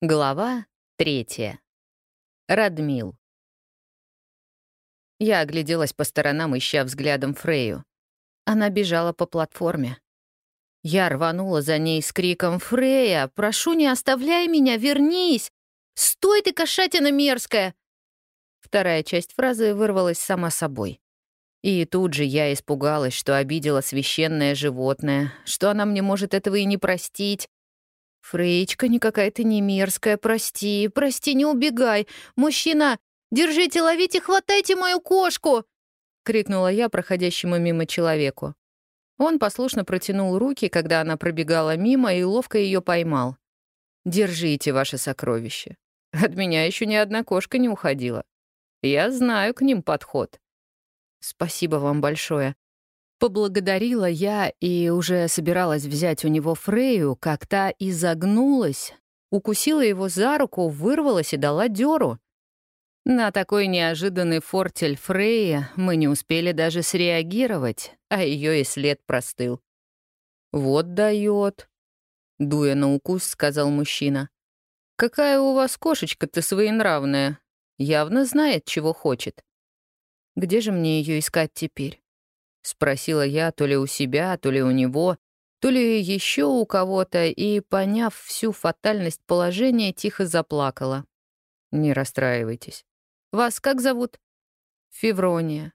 Глава третья. Радмил. Я огляделась по сторонам, ища взглядом Фрею. Она бежала по платформе. Я рванула за ней с криком «Фрея, прошу, не оставляй меня, вернись! Стой ты, кошатина мерзкая!» Вторая часть фразы вырвалась сама собой. И тут же я испугалась, что обидела священное животное, что она мне может этого и не простить, «Фреечка, никакая ты не мерзкая, прости, прости, не убегай. Мужчина, держите, ловите, хватайте мою кошку!» — крикнула я проходящему мимо человеку. Он послушно протянул руки, когда она пробегала мимо, и ловко ее поймал. «Держите ваше сокровище. От меня еще ни одна кошка не уходила. Я знаю к ним подход». «Спасибо вам большое. Поблагодарила я и уже собиралась взять у него Фрею, как та изогнулась, укусила его за руку, вырвалась и дала дёру. На такой неожиданный фортель Фрея мы не успели даже среагировать, а ее и след простыл. «Вот дает, дуя на укус, сказал мужчина. «Какая у вас кошечка-то своенравная. Явно знает, чего хочет. Где же мне ее искать теперь?» — спросила я то ли у себя, то ли у него, то ли еще у кого-то, и, поняв всю фатальность положения, тихо заплакала. «Не расстраивайтесь. Вас как зовут?» «Феврония.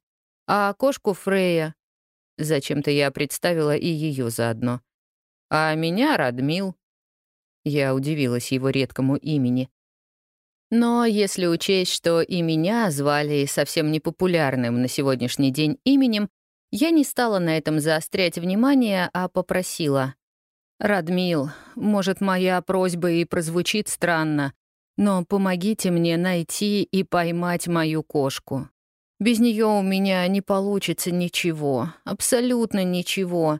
А кошку Фрея?» Зачем-то я представила и ее заодно. «А меня Радмил». Я удивилась его редкому имени. Но если учесть, что и меня звали совсем непопулярным на сегодняшний день именем, я не стала на этом заострять внимание, а попросила. «Радмил, может, моя просьба и прозвучит странно, но помогите мне найти и поймать мою кошку. Без нее у меня не получится ничего, абсолютно ничего».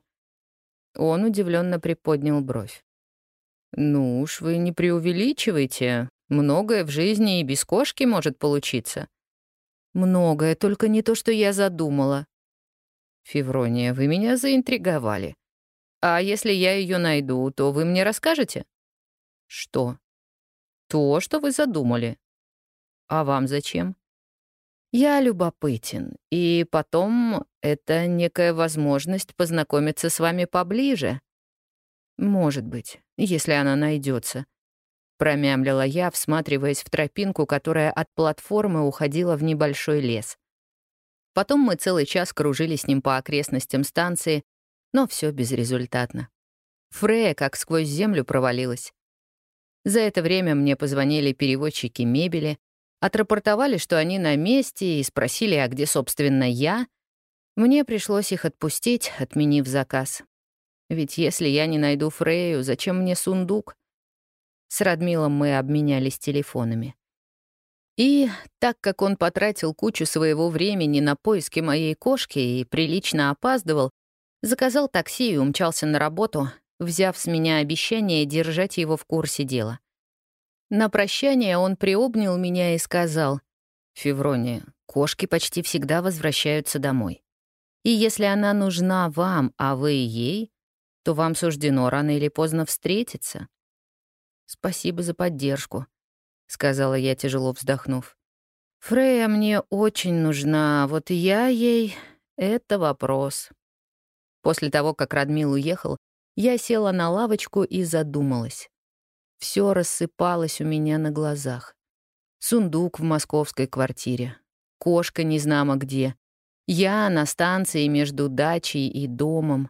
Он удивленно приподнял бровь. «Ну уж вы не преувеличивайте. Многое в жизни и без кошки может получиться». «Многое, только не то, что я задумала», «Феврония, вы меня заинтриговали. А если я ее найду, то вы мне расскажете?» «Что?» «То, что вы задумали». «А вам зачем?» «Я любопытен, и потом это некая возможность познакомиться с вами поближе». «Может быть, если она найдется. Промямлила я, всматриваясь в тропинку, которая от платформы уходила в небольшой лес. Потом мы целый час кружили с ним по окрестностям станции, но все безрезультатно. Фрея как сквозь землю провалилась. За это время мне позвонили переводчики мебели, отрапортовали, что они на месте, и спросили, а где, собственно, я. Мне пришлось их отпустить, отменив заказ. Ведь если я не найду Фрею, зачем мне сундук? С Радмилом мы обменялись телефонами. И, так как он потратил кучу своего времени на поиски моей кошки и прилично опаздывал, заказал такси и умчался на работу, взяв с меня обещание держать его в курсе дела. На прощание он приобнял меня и сказал, «Феврония, кошки почти всегда возвращаются домой. И если она нужна вам, а вы ей, то вам суждено рано или поздно встретиться. Спасибо за поддержку», — сказала я, тяжело вздохнув. «Фрея мне очень нужна, вот я ей — это вопрос». После того, как Радмил уехал, я села на лавочку и задумалась. Все рассыпалось у меня на глазах. Сундук в московской квартире, кошка незнамо где, я на станции между дачей и домом.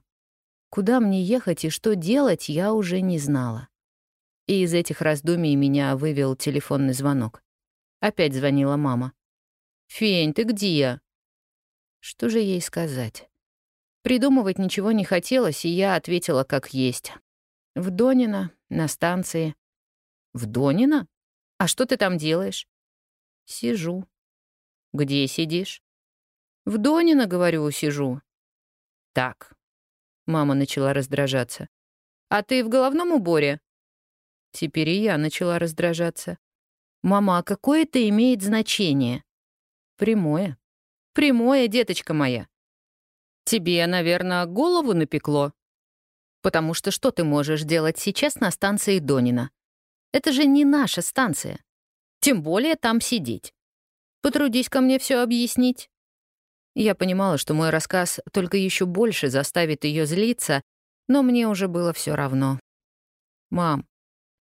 Куда мне ехать и что делать, я уже не знала. И из этих раздумий меня вывел телефонный звонок. Опять звонила мама. «Фень, ты где?» Что же ей сказать? Придумывать ничего не хотелось, и я ответила как есть. «В Донино, на станции». «В Донино? А что ты там делаешь?» «Сижу». «Где сидишь?» «В Донино, говорю, сижу». «Так». Мама начала раздражаться. «А ты в головном уборе?» Теперь и я начала раздражаться. «Мама, а какое это имеет значение?» «Прямое. Прямое, деточка моя. Тебе, наверное, голову напекло. Потому что что ты можешь делать сейчас на станции Донина? Это же не наша станция. Тем более там сидеть. Потрудись ко мне все объяснить. Я понимала, что мой рассказ только еще больше заставит ее злиться, но мне уже было все равно. «Мам,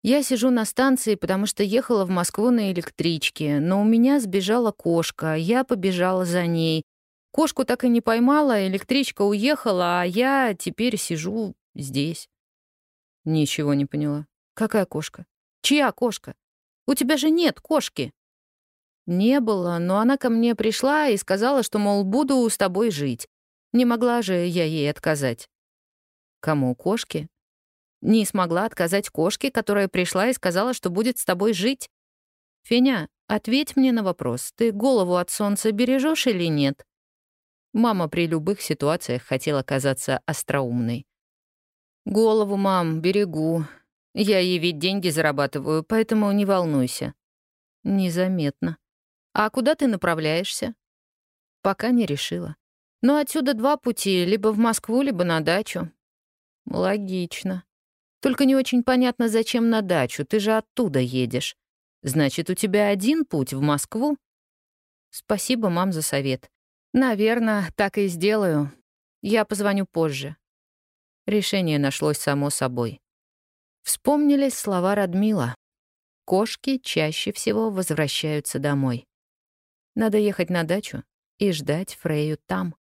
я сижу на станции, потому что ехала в Москву на электричке, но у меня сбежала кошка, я побежала за ней. Кошку так и не поймала, электричка уехала, а я теперь сижу здесь». Ничего не поняла. «Какая кошка? Чья кошка? У тебя же нет кошки!» Не было, но она ко мне пришла и сказала, что, мол, буду с тобой жить. Не могла же я ей отказать. Кому кошке? Не смогла отказать кошке, которая пришла и сказала, что будет с тобой жить. Феня, ответь мне на вопрос, ты голову от солнца бережешь или нет? Мама при любых ситуациях хотела казаться остроумной. «Голову, мам, берегу. Я ей ведь деньги зарабатываю, поэтому не волнуйся». «Незаметно. А куда ты направляешься? Пока не решила. Но отсюда два пути, либо в Москву, либо на дачу. Логично. Только не очень понятно, зачем на дачу, ты же оттуда едешь. Значит, у тебя один путь в Москву? Спасибо, мам, за совет. Наверное, так и сделаю. Я позвоню позже. Решение нашлось само собой. Вспомнились слова Радмила. Кошки чаще всего возвращаются домой. Надо ехать на дачу и ждать Фрею там.